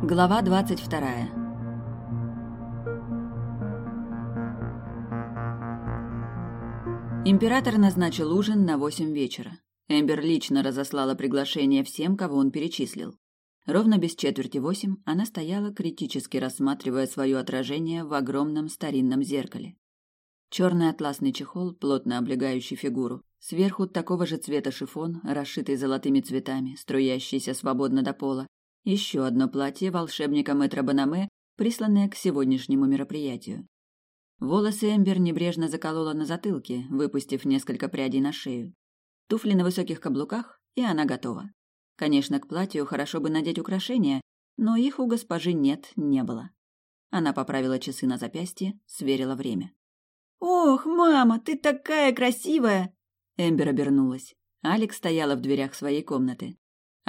Глава двадцать вторая. Император назначил ужин на восемь вечера. Эмбер лично разослала приглашение всем, кого он перечислил. Ровно без четверти восемь она стояла, критически рассматривая свое отражение в огромном старинном зеркале. Черный атласный чехол, плотно облегающий фигуру. Сверху такого же цвета шифон, расшитый золотыми цветами, струящийся свободно до пола. Еще одно платье волшебника Мэтра Банаме, присланное к сегодняшнему мероприятию. Волосы Эмбер небрежно заколола на затылке, выпустив несколько прядей на шею. Туфли на высоких каблуках, и она готова. Конечно, к платью хорошо бы надеть украшения, но их у госпожи нет, не было. Она поправила часы на запястье, сверила время. «Ох, мама, ты такая красивая!» Эмбер обернулась. Алекс стояла в дверях своей комнаты.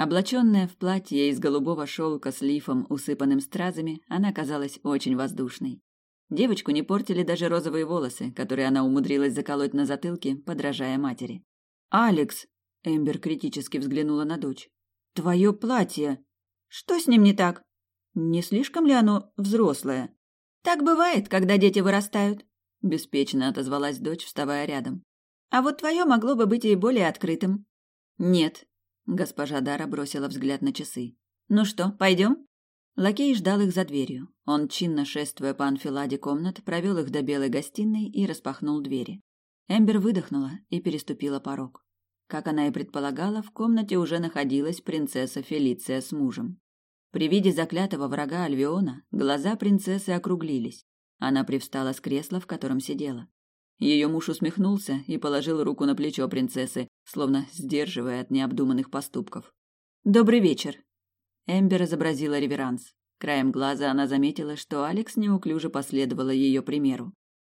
Облаченная в платье из голубого шелка с лифом, усыпанным стразами, она казалась очень воздушной. Девочку не портили даже розовые волосы, которые она умудрилась заколоть на затылке, подражая матери. «Алекс!» — Эмбер критически взглянула на дочь. «Твое платье! Что с ним не так? Не слишком ли оно взрослое?» «Так бывает, когда дети вырастают», — беспечно отозвалась дочь, вставая рядом. «А вот твое могло бы быть и более открытым». «Нет», — госпожа Дара бросила взгляд на часы. «Ну что, пойдем?» Лакей ждал их за дверью. Он, чинно шествуя по анфиладе комнат, провел их до белой гостиной и распахнул двери. Эмбер выдохнула и переступила порог. Как она и предполагала, в комнате уже находилась принцесса Фелиция с мужем. При виде заклятого врага Альвиона глаза принцессы округлились. Она привстала с кресла, в котором сидела. Ее муж усмехнулся и положил руку на плечо принцессы, словно сдерживая от необдуманных поступков. «Добрый вечер!» Эмбер изобразила реверанс. Краем глаза она заметила, что Алекс неуклюже последовала ее примеру.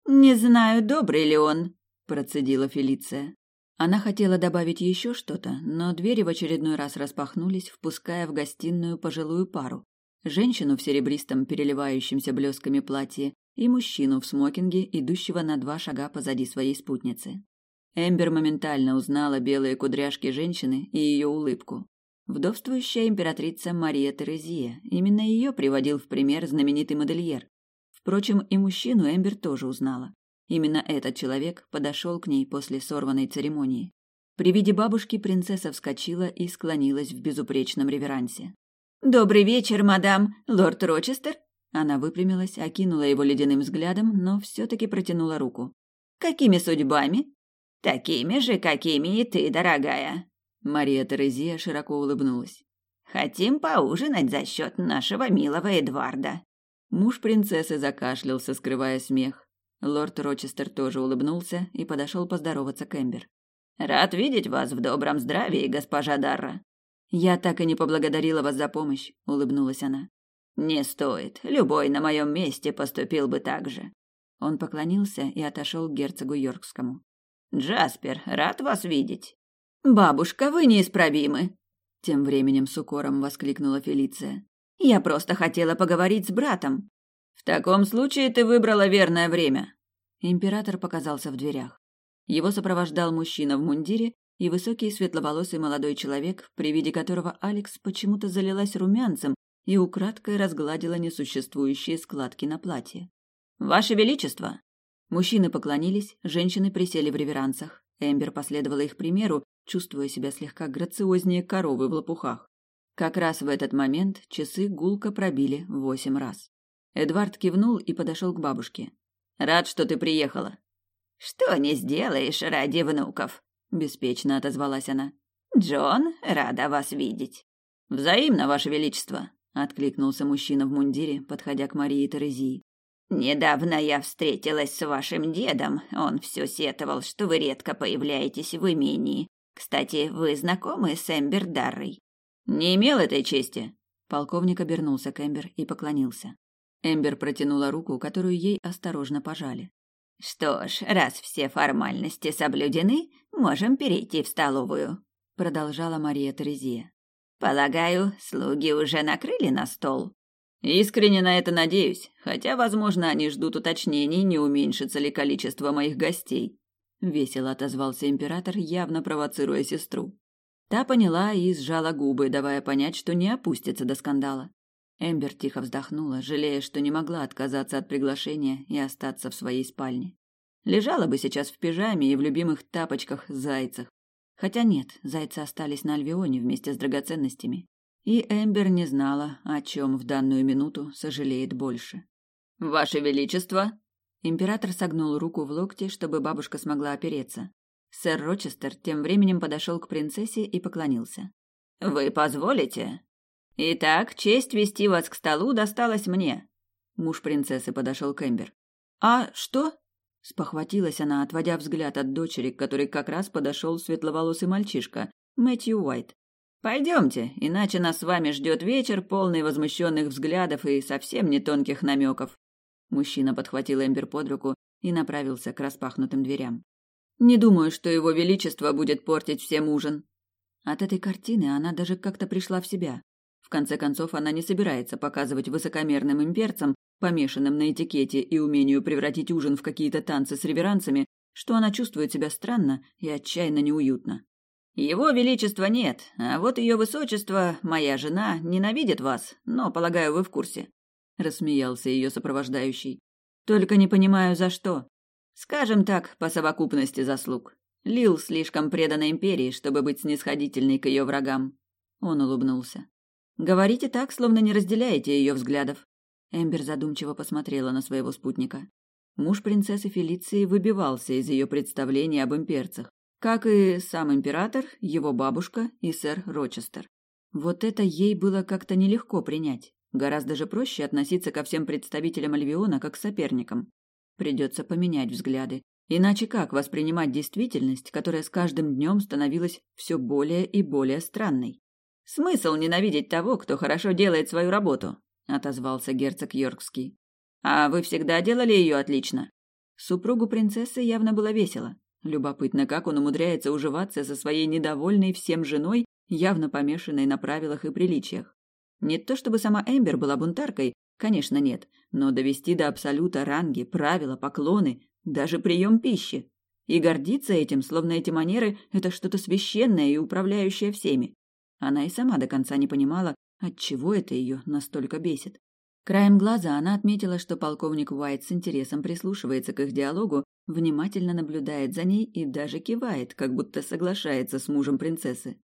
«Не знаю, добрый ли он», – процедила Фелиция. Она хотела добавить еще что-то, но двери в очередной раз распахнулись, впуская в гостиную пожилую пару. Женщину в серебристом переливающемся блесками платье и мужчину в смокинге, идущего на два шага позади своей спутницы. Эмбер моментально узнала белые кудряшки женщины и ее улыбку. Вдовствующая императрица Мария Терезия. Именно ее приводил в пример знаменитый модельер. Впрочем, и мужчину Эмбер тоже узнала. Именно этот человек подошел к ней после сорванной церемонии. При виде бабушки принцесса вскочила и склонилась в безупречном реверансе. «Добрый вечер, мадам! Лорд Рочестер?» Она выпрямилась, окинула его ледяным взглядом, но все-таки протянула руку. «Какими судьбами?» «Такими же, какими и ты, дорогая!» Мария Терезия широко улыбнулась. «Хотим поужинать за счет нашего милого Эдварда». Муж принцессы закашлялся, скрывая смех. Лорд Рочестер тоже улыбнулся и подошел поздороваться к Эмбер. «Рад видеть вас в добром здравии, госпожа Дарра». «Я так и не поблагодарила вас за помощь», — улыбнулась она. «Не стоит. Любой на моем месте поступил бы так же». Он поклонился и отошел к герцогу Йоркскому. «Джаспер, рад вас видеть». «Бабушка, вы неисправимы!» Тем временем с укором воскликнула Фелиция. «Я просто хотела поговорить с братом». «В таком случае ты выбрала верное время». Император показался в дверях. Его сопровождал мужчина в мундире и высокий светловолосый молодой человек, при виде которого Алекс почему-то залилась румянцем и украдкой разгладила несуществующие складки на платье. «Ваше Величество!» Мужчины поклонились, женщины присели в реверансах. Эмбер последовала их примеру, чувствуя себя слегка грациознее коровы в лопухах. Как раз в этот момент часы гулко пробили восемь раз. Эдвард кивнул и подошел к бабушке. «Рад, что ты приехала». «Что не сделаешь ради внуков?» – беспечно отозвалась она. «Джон, рада вас видеть». «Взаимно, Ваше Величество», — откликнулся мужчина в мундире, подходя к Марии Терезии. «Недавно я встретилась с вашим дедом. Он все сетовал, что вы редко появляетесь в имении. Кстати, вы знакомы с Эмбер Даррой?» «Не имел этой чести». Полковник обернулся к Эмбер и поклонился. Эмбер протянула руку, которую ей осторожно пожали. «Что ж, раз все формальности соблюдены, можем перейти в столовую», — продолжала Мария Терезия. Полагаю, слуги уже накрыли на стол. Искренне на это надеюсь, хотя, возможно, они ждут уточнений, не уменьшится ли количество моих гостей. Весело отозвался император, явно провоцируя сестру. Та поняла и сжала губы, давая понять, что не опустится до скандала. Эмбер тихо вздохнула, жалея, что не могла отказаться от приглашения и остаться в своей спальне. Лежала бы сейчас в пижаме и в любимых тапочках-зайцах. Хотя нет, зайцы остались на Альвионе вместе с драгоценностями. И Эмбер не знала, о чем в данную минуту сожалеет больше. «Ваше Величество!» Император согнул руку в локте, чтобы бабушка смогла опереться. Сэр Рочестер тем временем подошел к принцессе и поклонился. «Вы позволите?» Итак, честь вести вас к столу досталась мне. Муж принцессы подошел к Эмбер. А что? Спохватилась она, отводя взгляд от дочери, к которой как раз подошел светловолосый мальчишка, Мэтью Уайт. Пойдемте, иначе нас с вами ждет вечер, полный возмущенных взглядов и совсем не тонких намеков. Мужчина подхватил Эмбер под руку и направился к распахнутым дверям. Не думаю, что его величество будет портить всем ужин. От этой картины она даже как-то пришла в себя конце концов, она не собирается показывать высокомерным имперцам, помешанным на этикете и умению превратить ужин в какие-то танцы с реверансами, что она чувствует себя странно и отчаянно неуютно. Его величества нет, а вот ее высочество, моя жена, ненавидит вас, но, полагаю, вы в курсе. Рассмеялся ее сопровождающий. Только не понимаю, за что. Скажем так, по совокупности заслуг. Лил слишком предана империи, чтобы быть снисходительной к ее врагам. Он улыбнулся. Говорите так, словно не разделяете ее взглядов. Эмбер задумчиво посмотрела на своего спутника. Муж принцессы Фелиции выбивался из ее представлений об имперцах, как и сам император, его бабушка и сэр Рочестер. Вот это ей было как-то нелегко принять. Гораздо же проще относиться ко всем представителям Альвиона как к соперникам. Придется поменять взгляды. Иначе как воспринимать действительность, которая с каждым днем становилась все более и более странной? Смысл ненавидеть того, кто хорошо делает свою работу, отозвался герцог Йоркский. А вы всегда делали ее отлично. Супругу принцессы явно было весело. Любопытно, как он умудряется уживаться со своей недовольной всем женой, явно помешанной на правилах и приличиях. Не то чтобы сама Эмбер была бунтаркой, конечно, нет, но довести до абсолюта ранги, правила, поклоны, даже прием пищи. И гордиться этим, словно эти манеры – это что-то священное и управляющее всеми. Она и сама до конца не понимала, отчего это ее настолько бесит. Краем глаза она отметила, что полковник Уайт с интересом прислушивается к их диалогу, внимательно наблюдает за ней и даже кивает, как будто соглашается с мужем принцессы.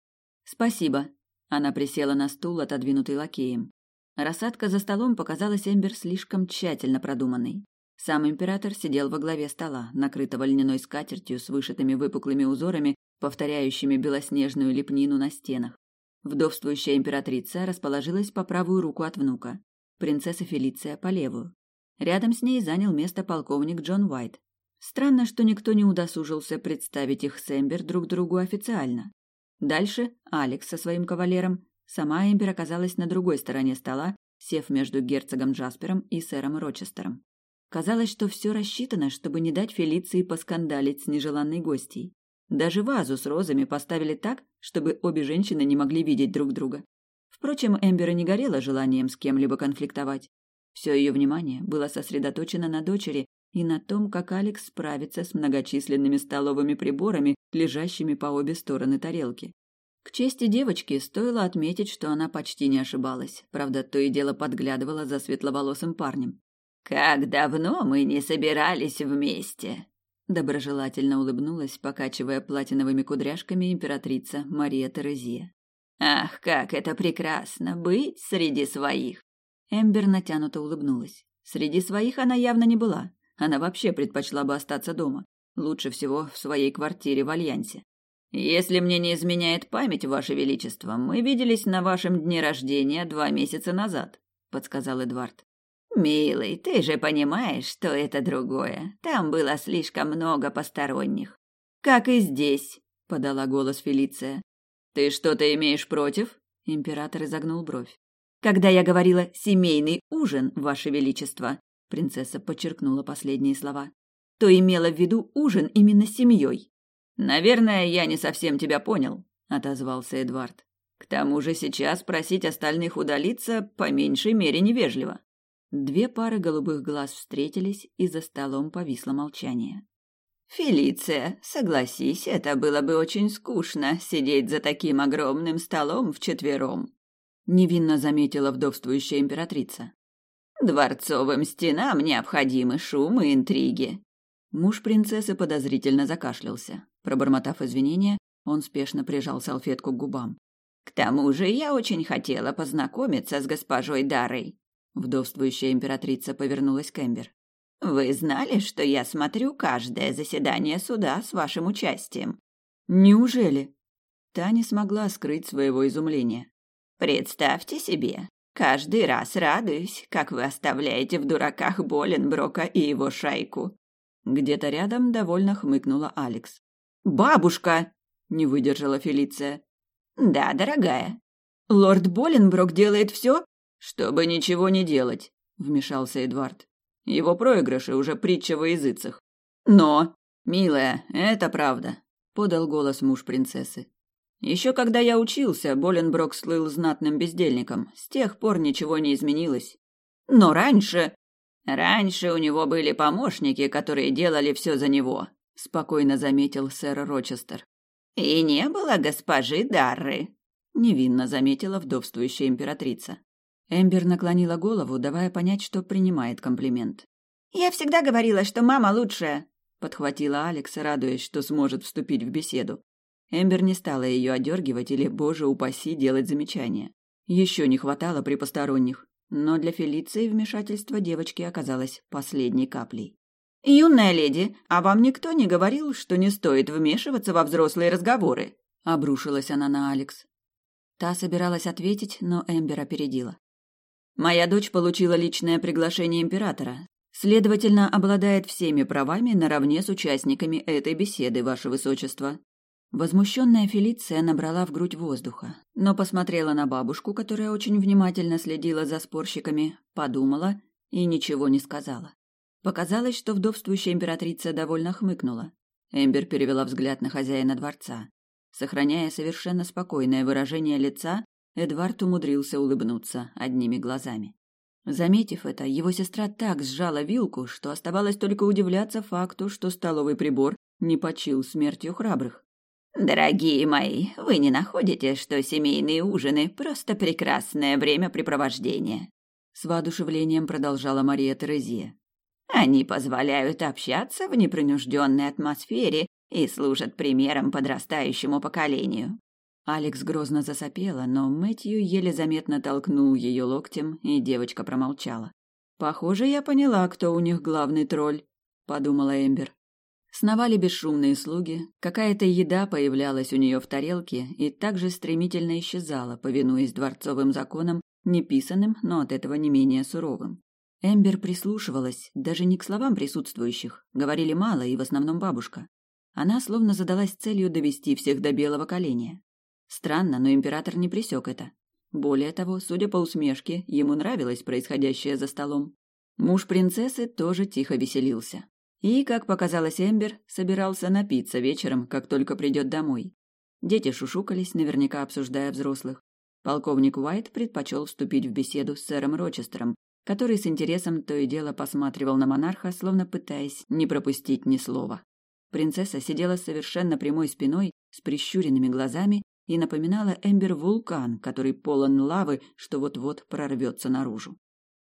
«Спасибо». Она присела на стул, отодвинутый лакеем. Рассадка за столом показалась Эмбер слишком тщательно продуманной. Сам император сидел во главе стола, накрытого льняной скатертью с вышитыми выпуклыми узорами, повторяющими белоснежную лепнину на стенах. Вдовствующая императрица расположилась по правую руку от внука, принцесса Фелиция по левую. Рядом с ней занял место полковник Джон Уайт. Странно, что никто не удосужился представить их с друг другу официально. Дальше Алекс со своим кавалером. Сама Эмбер оказалась на другой стороне стола, сев между герцогом Джаспером и сэром Рочестером. Казалось, что все рассчитано, чтобы не дать Фелиции поскандалить с нежеланной гостьей. Даже вазу с розами поставили так, чтобы обе женщины не могли видеть друг друга. Впрочем, Эмбера не горела желанием с кем-либо конфликтовать. Все ее внимание было сосредоточено на дочери и на том, как Алекс справится с многочисленными столовыми приборами, лежащими по обе стороны тарелки. К чести девочки стоило отметить, что она почти не ошибалась, правда, то и дело подглядывала за светловолосым парнем. «Как давно мы не собирались вместе!» Доброжелательно улыбнулась, покачивая платиновыми кудряшками императрица Мария Терезия. «Ах, как это прекрасно быть среди своих!» Эмбер натянуто улыбнулась. Среди своих она явно не была. Она вообще предпочла бы остаться дома. Лучше всего в своей квартире в Альянсе. «Если мне не изменяет память, Ваше Величество, мы виделись на вашем дне рождения два месяца назад», — подсказал Эдвард. «Милый, ты же понимаешь, что это другое. Там было слишком много посторонних». «Как и здесь», — подала голос Фелиция. «Ты что-то имеешь против?» Император изогнул бровь. «Когда я говорила «семейный ужин, Ваше Величество», принцесса подчеркнула последние слова, то имела в виду ужин именно с семьей. «Наверное, я не совсем тебя понял», — отозвался Эдвард. «К тому же сейчас просить остальных удалиться по меньшей мере невежливо». Две пары голубых глаз встретились, и за столом повисло молчание. «Фелиция, согласись, это было бы очень скучно, сидеть за таким огромным столом вчетвером». невинно заметила вдовствующая императрица. Дворцовым стенам необходимы шум и интриги. Муж принцессы подозрительно закашлялся. Пробормотав извинения, он спешно прижал салфетку к губам. К тому же я очень хотела познакомиться с госпожой Дарой. Вдовствующая императрица повернулась к Эмбер. Вы знали, что я смотрю каждое заседание суда с вашим участием? Неужели? Та не смогла скрыть своего изумления. Представьте себе, каждый раз радуюсь, как вы оставляете в дураках Боленброка и его шайку. Где-то рядом довольно хмыкнула Алекс. Бабушка, не выдержала Фелиция. Да, дорогая. Лорд Боленброк делает все, чтобы ничего не делать, вмешался Эдвард. Его проигрыши уже притча во языцах. Но, милая, это правда, подал голос муж принцессы. Еще когда я учился, Боленброк слыл знатным бездельником. С тех пор ничего не изменилось. Но раньше... Раньше у него были помощники, которые делали все за него, спокойно заметил сэр Рочестер. И не было госпожи Дарры, невинно заметила вдовствующая императрица. Эмбер наклонила голову, давая понять, что принимает комплимент. Я всегда говорила, что мама лучшая, подхватила Алекс, радуясь, что сможет вступить в беседу. Эмбер не стала ее одергивать или, боже упаси, делать замечания. Еще не хватало при посторонних, но для Фелиции вмешательство девочки оказалось последней каплей. «Юная леди, а вам никто не говорил, что не стоит вмешиваться во взрослые разговоры?» Обрушилась она на Алекс. Та собиралась ответить, но Эмбер опередила. «Моя дочь получила личное приглашение императора. Следовательно, обладает всеми правами наравне с участниками этой беседы, ваше высочество. Возмущенная Фелиция набрала в грудь воздуха, но посмотрела на бабушку, которая очень внимательно следила за спорщиками, подумала и ничего не сказала. Показалось, что вдовствующая императрица довольно хмыкнула. Эмбер перевела взгляд на хозяина дворца. Сохраняя совершенно спокойное выражение лица, Эдвард умудрился улыбнуться одними глазами. Заметив это, его сестра так сжала вилку, что оставалось только удивляться факту, что столовый прибор не почил смертью храбрых. Дорогие мои, вы не находите, что семейные ужины просто прекрасное времяпрепровождение? С воодушевлением продолжала Мария Терезия. Они позволяют общаться в непринужденной атмосфере и служат примером подрастающему поколению. Алекс грозно засопела, но Мэтью еле заметно толкнул ее локтем, и девочка промолчала. «Похоже, я поняла, кто у них главный тролль», — подумала Эмбер. Сновали бесшумные слуги, какая-то еда появлялась у нее в тарелке и также стремительно исчезала, повинуясь дворцовым законам, неписанным, но от этого не менее суровым. Эмбер прислушивалась, даже не к словам присутствующих, говорили мало и в основном бабушка. Она словно задалась целью довести всех до белого коленя. Странно, но император не пресек это. Более того, судя по усмешке, ему нравилось происходящее за столом. Муж принцессы тоже тихо веселился. И, как показалось Эмбер, собирался напиться вечером, как только придет домой. Дети шушукались, наверняка обсуждая взрослых. Полковник Уайт предпочел вступить в беседу с сэром Рочестером, который с интересом то и дело посматривал на монарха, словно пытаясь не пропустить ни слова. Принцесса сидела совершенно прямой спиной, с прищуренными глазами и напоминала Эмбер вулкан, который полон лавы, что вот-вот прорвется наружу.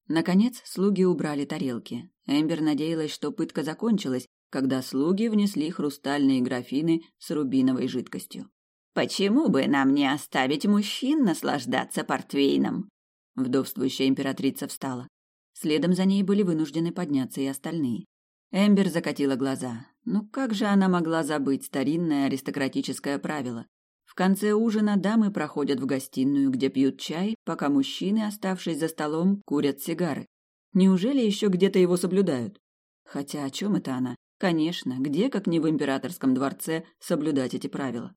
Наконец, слуги убрали тарелки. Эмбер надеялась, что пытка закончилась, когда слуги внесли хрустальные графины с рубиновой жидкостью. «Почему бы нам не оставить мужчин наслаждаться портвейном?» Вдовствующая императрица встала. Следом за ней были вынуждены подняться и остальные. Эмбер закатила глаза. Ну как же она могла забыть старинное аристократическое правило? В конце ужина дамы проходят в гостиную, где пьют чай, пока мужчины, оставшись за столом, курят сигары. Неужели еще где-то его соблюдают? Хотя о чем это она? Конечно, где, как не в императорском дворце, соблюдать эти правила?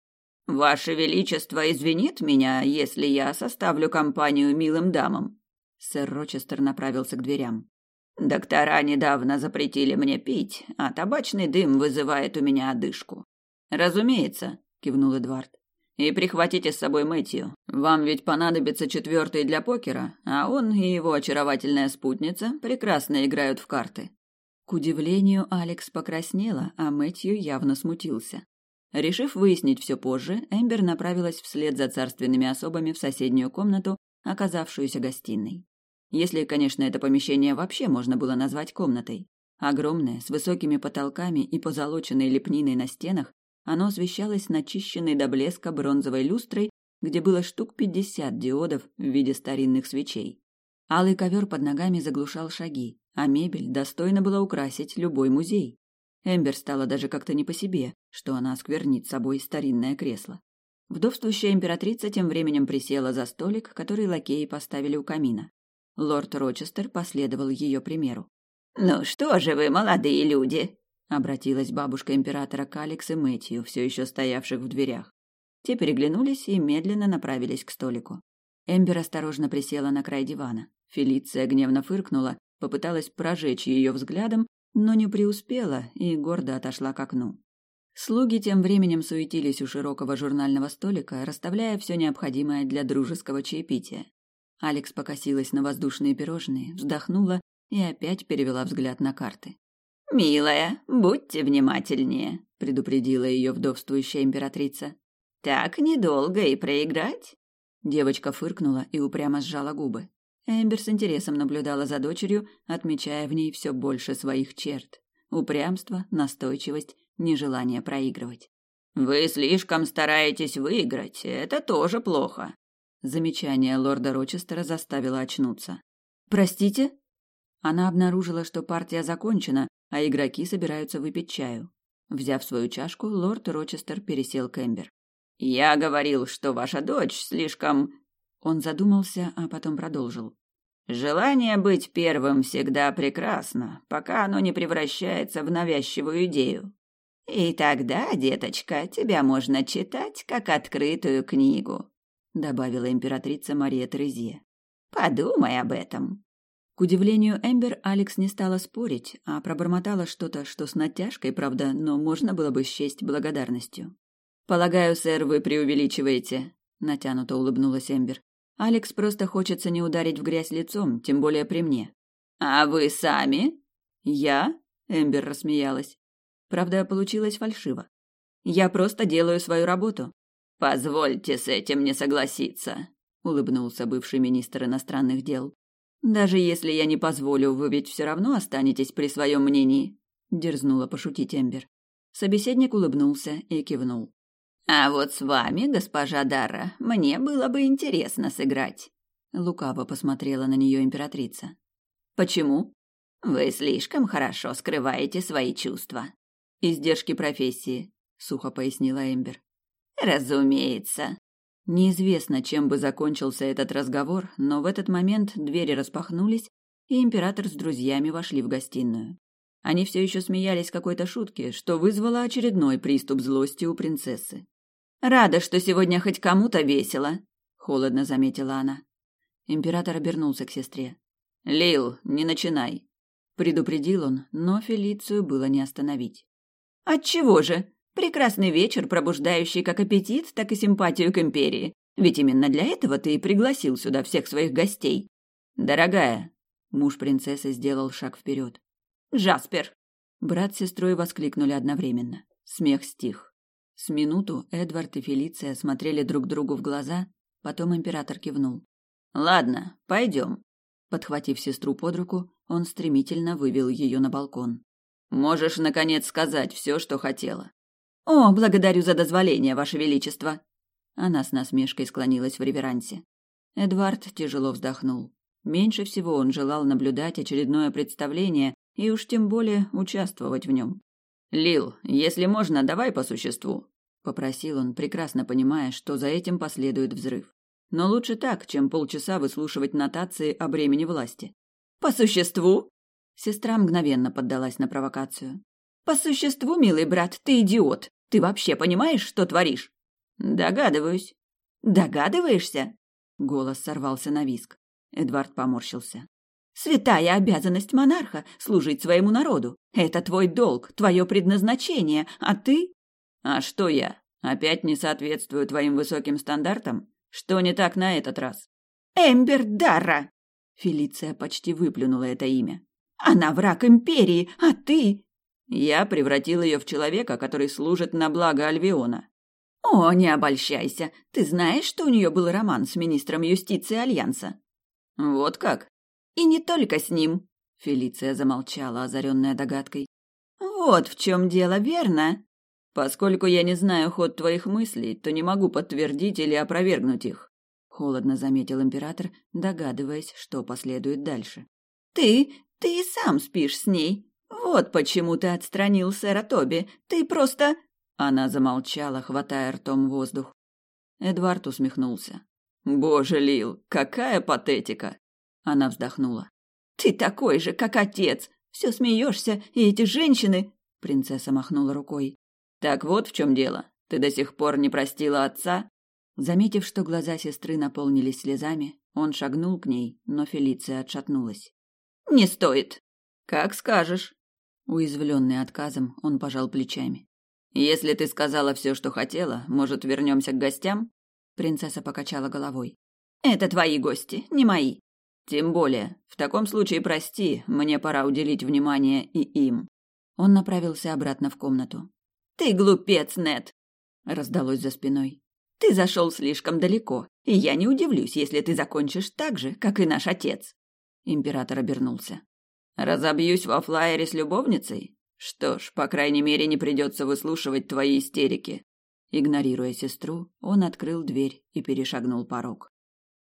«Ваше Величество извинит меня, если я составлю компанию милым дамам?» Сэр Рочестер направился к дверям. «Доктора недавно запретили мне пить, а табачный дым вызывает у меня одышку». «Разумеется», — кивнул Эдвард. И прихватите с собой Мэтью. Вам ведь понадобится четвертый для покера, а он и его очаровательная спутница прекрасно играют в карты. К удивлению, Алекс покраснела, а Мэтью явно смутился. Решив выяснить все позже, Эмбер направилась вслед за царственными особами в соседнюю комнату, оказавшуюся гостиной. Если, конечно, это помещение вообще можно было назвать комнатой. Огромное, с высокими потолками и позолоченной лепниной на стенах, оно освещалось начищенной до блеска бронзовой люстрой, где было штук пятьдесят диодов в виде старинных свечей. Алый ковер под ногами заглушал шаги, а мебель достойно была украсить любой музей. Эмбер стало даже как-то не по себе, что она осквернит собой старинное кресло. Вдовствующая императрица тем временем присела за столик, который лакеи поставили у камина. Лорд Рочестер последовал ее примеру. «Ну что же вы, молодые люди!» — обратилась бабушка императора к Алекс и Мэтью, все еще стоявших в дверях. Те переглянулись и медленно направились к столику. Эмбер осторожно присела на край дивана. Фелиция гневно фыркнула, попыталась прожечь ее взглядом, но не преуспела и гордо отошла к окну. Слуги тем временем суетились у широкого журнального столика, расставляя все необходимое для дружеского чаепития. Алекс покосилась на воздушные пирожные, вздохнула и опять перевела взгляд на карты. «Милая, будьте внимательнее», — предупредила ее вдовствующая императрица. «Так недолго и проиграть?» Девочка фыркнула и упрямо сжала губы. Эмбер с интересом наблюдала за дочерью, отмечая в ней все больше своих черт. Упрямство, настойчивость, нежелание проигрывать. «Вы слишком стараетесь выиграть, это тоже плохо». Замечание лорда Рочестера заставило очнуться. «Простите?» Она обнаружила, что партия закончена, а игроки собираются выпить чаю. Взяв свою чашку, лорд Рочестер пересел к Эмбер. «Я говорил, что ваша дочь слишком он задумался, а потом продолжил. Желание быть первым всегда прекрасно, пока оно не превращается в навязчивую идею. И тогда, деточка, тебя можно читать как открытую книгу, добавила императрица Мария Терезия. Подумай об этом. К удивлению Эмбер, Алекс не стала спорить, а пробормотала что-то, что с натяжкой, правда, но можно было бы счесть благодарностью. «Полагаю, сэр, вы преувеличиваете», — натянуто улыбнулась Эмбер. Алекс просто хочется не ударить в грязь лицом, тем более при мне. А вы сами? Я? Эмбер рассмеялась. Правда, получилось фальшиво. Я просто делаю свою работу. Позвольте с этим не согласиться, улыбнулся бывший министр иностранных дел. Даже если я не позволю, вы ведь все равно останетесь при своем мнении, дерзнула пошутить Эмбер. Собеседник улыбнулся и кивнул. А вот с вами, госпожа Дара, мне было бы интересно сыграть. Лукаво посмотрела на нее императрица. Почему? Вы слишком хорошо скрываете свои чувства. Издержки профессии, сухо пояснила Эмбер. Разумеется. Неизвестно, чем бы закончился этот разговор, но в этот момент двери распахнулись, и император с друзьями вошли в гостиную. Они все еще смеялись какой-то шутке, что вызвало очередной приступ злости у принцессы. Рада, что сегодня хоть кому-то весело, холодно заметила она. Император обернулся к сестре. Лил, не начинай, предупредил он, но Фелицию было не остановить. Отчего же? Прекрасный вечер, пробуждающий как аппетит, так и симпатию к империи. Ведь именно для этого ты и пригласил сюда всех своих гостей. Дорогая, муж принцессы сделал шаг вперед. Джаспер. Брат с сестрой воскликнули одновременно. Смех стих. С минуту Эдвард и Фелиция смотрели друг другу в глаза, потом император кивнул. «Ладно, пойдем». Подхватив сестру под руку, он стремительно вывел ее на балкон. «Можешь, наконец, сказать все, что хотела». «О, благодарю за дозволение, Ваше Величество!» Она с насмешкой склонилась в реверансе. Эдвард тяжело вздохнул. Меньше всего он желал наблюдать очередное представление и уж тем более участвовать в нем. «Лил, если можно, давай по существу», — попросил он, прекрасно понимая, что за этим последует взрыв. Но лучше так, чем полчаса выслушивать нотации о бремени власти. «По существу?» Сестра мгновенно поддалась на провокацию. «По существу, милый брат, ты идиот. Ты вообще понимаешь, что творишь?» «Догадываюсь». «Догадываешься?» Голос сорвался на виск. Эдвард поморщился. Святая обязанность монарха — служить своему народу. Это твой долг, твое предназначение, а ты... А что я? Опять не соответствую твоим высоким стандартам? Что не так на этот раз? Эмбер Дарра! Фелиция почти выплюнула это имя. Она враг империи, а ты... Я превратил ее в человека, который служит на благо Альвиона. О, не обольщайся. Ты знаешь, что у нее был роман с министром юстиции Альянса? Вот как? И не только с ним. Фелиция замолчала, озаренная догадкой. Вот в чем дело, верно? Поскольку я не знаю ход твоих мыслей, то не могу подтвердить или опровергнуть их, холодно заметил император, догадываясь, что последует дальше. Ты, ты и сам спишь с ней. Вот почему ты отстранил сэра Тоби. Ты просто Она замолчала, хватая ртом воздух. Эдвард усмехнулся. Боже, Лил, какая патетика. Она вздохнула. Ты такой же, как отец. Все смеешься, и эти женщины... Принцесса махнула рукой. Так вот в чем дело. Ты до сих пор не простила отца? Заметив, что глаза сестры наполнились слезами, он шагнул к ней, но Фелиция отшатнулась. Не стоит. Как скажешь. Уязвленный отказом, он пожал плечами. Если ты сказала все, что хотела, может, вернемся к гостям? Принцесса покачала головой. Это твои гости, не мои. Тем более, в таком случае прости, мне пора уделить внимание и им. Он направился обратно в комнату. Ты глупец, Нет, раздалось за спиной. Ты зашел слишком далеко, и я не удивлюсь, если ты закончишь так же, как и наш отец. Император обернулся. Разобьюсь во флайере с любовницей? Что ж, по крайней мере, не придется выслушивать твои истерики. Игнорируя сестру, он открыл дверь и перешагнул порог.